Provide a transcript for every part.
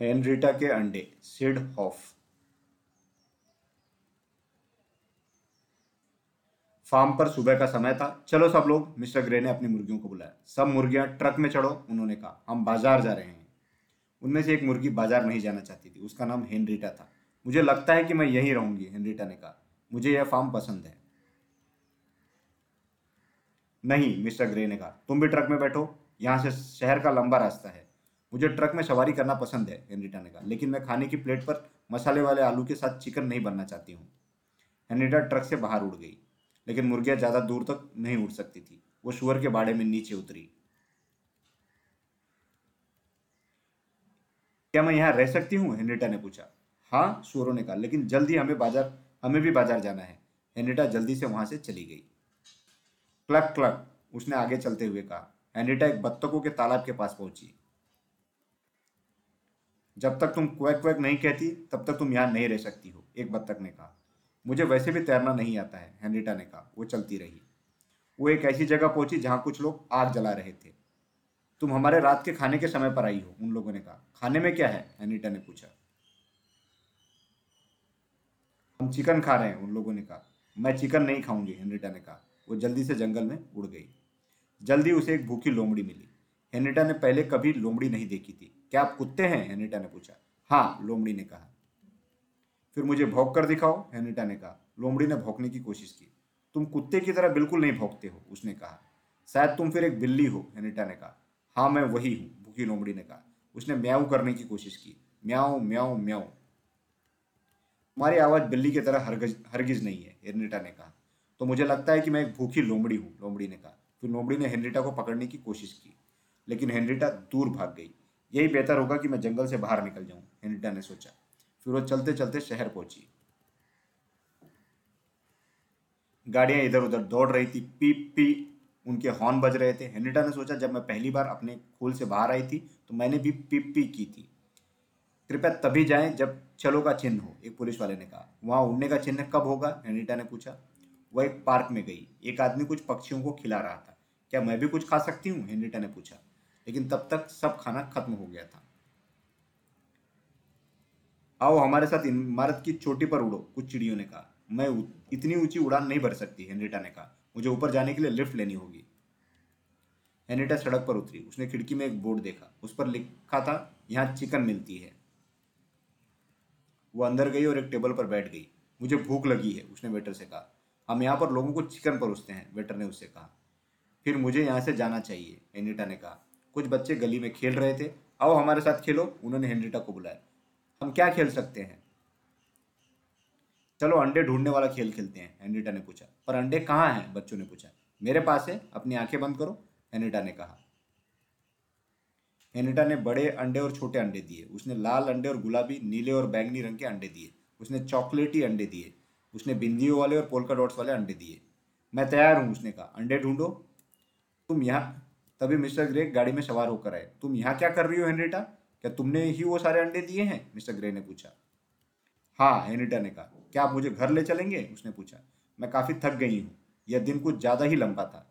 Henrietta के अंडे, Sid half. Farm पर सुबह का समय था। चलो सब लोग, मिस्टर ग्रे ने अपनी मुर्गियों को बुलाया। सब मुर्गियाँ ट्रक में चढ़ो, उन्होंने कहा। हम बाज़ार जा रहे हैं। उनमें से एक मुर्गी बाज़ार नहीं जाना चाहती थी। उसका नाम हेनरीटा था। मुझे लगता है कि मैं यहीं रहूँगी, हेनरीटा ने कहा। मुझे यह फार्म पसंद है। नहीं, मिस्टर ग्रे ने कहा। तुम भी ट्रक में बैठो। यहाँ से शहर का लंबा रास्ता है। मुझे ट्रक में सवारी करना पसंद है हेनरीटा ने कहा लेकिन मैं खाने की प्लेट पर मसाले वाले आलू के साथ चिकन नहीं बनना चाहती हूँ। हेनरीटा ट्रक से बाहर उड़ गई, लेकिन मुर्गियाँ ज़्यादा दूर तक नहीं उड़ सकती थी। वो शुअर के बाड़े में नीचे उतरी। क्या मैं यहाँ रह सकती हूँ? हेनरीटा ने पूछा। हाँ शुअरों ने कहा, लेकिन जल्दी हमें बाज़ार, हमें भी बाज़ार जाना है। हेनरीटा जल्दी से वहाँ से चली गई। क्लक क्लक उसने आगे चलते हुए कहा। हेनरीटा एक बत्तखों के तालाब के पास पहुँची। जब तक तुम क्वैक क्वैक नहीं कहती, तब तक तुम यहाँ नहीं रह सकती हो, एक बत्तख ने कहा। मुझे वैसे भी तैरना नहीं आता है, हेनरीटा ने कहा, वो चलती रही। वो एक ऐसी जगह पहुँची जहाँ कुछ लोग आग जला रहे थे। तुम हमारे रात के खाने के समय पर आई हो, उन लोगों ने कहा। खाने में क्या है? हेनरीटा ने पूछा। हम चिकन खा रहे हैं, उन लोगों ने कहा। मैं चिकन नहीं खाऊँगी, हेनरीटा ने कहा। वो जल्दी से जंगल में उड़ गई। जल्दी उसे एक भूखी लोमड़ी मिली। हेनरीटा ने पहले कभी लोमड़ी नहीं देखी थी। क्या आप कुत्ते हैं? हेनरीटा ने पूछा। हाँ लोमड़ी ने कहा। फिर मुझे भौंक कर दिखाओ हेनरीटा ने कहा। लोमड़ी ने भौंकने की कोशिश की। तुम कुत्ते की तरह बिल्कुल नहीं भौंकते हो, उसने कहा। शायद तुम फिर एक बिल्ली हो हेनरीटा ने कहा। हाँ मैं वही हूँ, भूखी लोमड़ी ने कहा। उसने म्याऊ करने की कोशिश की। म्याऊ म्याऊ म्याऊ। तुम्हारी आवाज़ बिल्ली की तरह हरगज, हरगिज नहीं है हेनरीटा ने कहा। तो मुझे लगता है कि मैं एक भूखी लोमड़ी हूँ, लोमड़ी ने कहा। फिर लोमड़ी ने हेनरीटा को पकड़ने की कोशिश की। लेकिन हेनरीटा दूर भाग गई। यही बेहतर होगा कि मैं जंगल से बाहर निकल जाऊँ, हेनरीटा ने सोचा। फिर वो चलते चलते शहर पहुँची। गाड़ियाँ इधर उधर दौड़ रही थी पी पी उनके हॉर्न बज रहे थे। हेनरीटा ने सोचा, जब मैं पहली बार अपने खोल से बाहर आई थी तो मैंने भी पी पी की थी। कृपया तभी जाएँ जब चलो का चिन्ह हो, एक पुलिस वाले ने कहा। वहाँ उड़ने का चिन्ह कब होगा? हेनरीटा ने पूछा। वह एक पार्क में गई। एक आदमी कुछ पक्षियों को खिला रहा था। क्या मैं भी कुछ खा सकती हूँ? हेनरीटा ने पूछा। लेकिन तब तक सब खाना खत्म हो गया था। आओ हमारे साथ इमारत की चोटी पर उड़ो, कुछ चिड़ियों ने कहा। मैं इतनी ऊँची उड़ान नहीं भर सकती, हेनरीटा ने कहा। मुझे ऊपर जाने के लिए लिफ्ट लेनी होगी। हेनरीटा सड़क पर उतरी। उसने खिड़की में एक बोर्ड देखा। उस पर लिखा था, यहाँ चिकन मिलती है। वो अंदर गई और एक टेबल पर बैठ गई। मुझे भूख लगी है, उसने वेटर से कहा। हम यहाँ पर लोगों को चिकन परोसते हैं, वेटर ने उससे कहा। फिर मुझे यहाँ से जाना चाहिए एनिटा ने कहा। कुछ बच्चे गली में खेल रहे थे। आओ हमारे साथ खेलो। उन्होंने हेनरीटा को बुलाया। हम क्या खेल सकते हैं? चलो, अंडे ढूँढने वाला खेल खेलते हैं, हेनरीटा ने पूछा। पर अंडे कहाँ हैं? बच्चों ने पूछा। मेरे पास है, अपनी आँखें बंद करो, हेनरीटा ने कहा। हेनेटा ने बड़े अंडे और छोटे अंडे दिए। उसने लाल अंडे और गुलाबी, नीले और बैंगनी रंग के अंडे दिए। उसने चॉकलेटी अंडे दिए। उसने बिंदियों वाले और पोलका डॉट्स वाले अंडे दिए। मैं तैयार हूँ, उसने कहा। अंडे ढूंढो। तुम यहाँ तभी मिस्टर ग्रे गाड़ी में सवार होकर आए। तुम यहाँ क्या कर रही हो, हेनरीटा? क्या तुमने ही वो सारे अंडे दिए हैं? मिस्टर ग्रे ने पूछा। हाँ हेनरीटा ने कहा। क्या आप मुझे घर ले चलेंगे? उसने पूछा। मैं काफ़ी थक गई हूँ। यह दिन कुछ ज़्यादा ही लंबा था।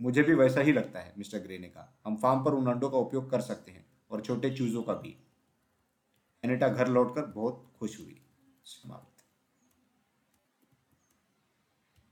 मुझे भी वैसा ही लगता है, मिस्टर ग्रे ने कहा। हम फार्म पर उन अंडों का उपयोग कर सकते हैं और छोटे चूज़ों का भी। एनेटा घर लौटकर बहुत खुश हुई। समाप्त।